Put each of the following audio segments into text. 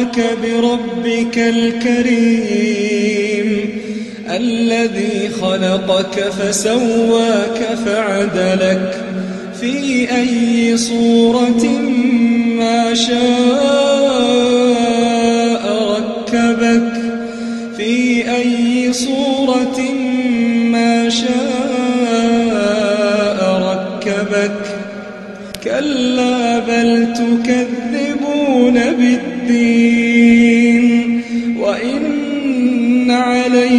غرك بربك الكريم الذي خلقك فسواك فعدلك في أي صورة ما شاء ركبك في أي صورة ما شاء ركبك كلا بل تكذبون بالدين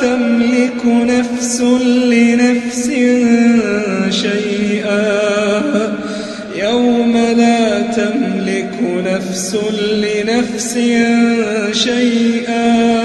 تملك نفس لنفس شيئا. يوم لا تملك نفس لنفس شيئا.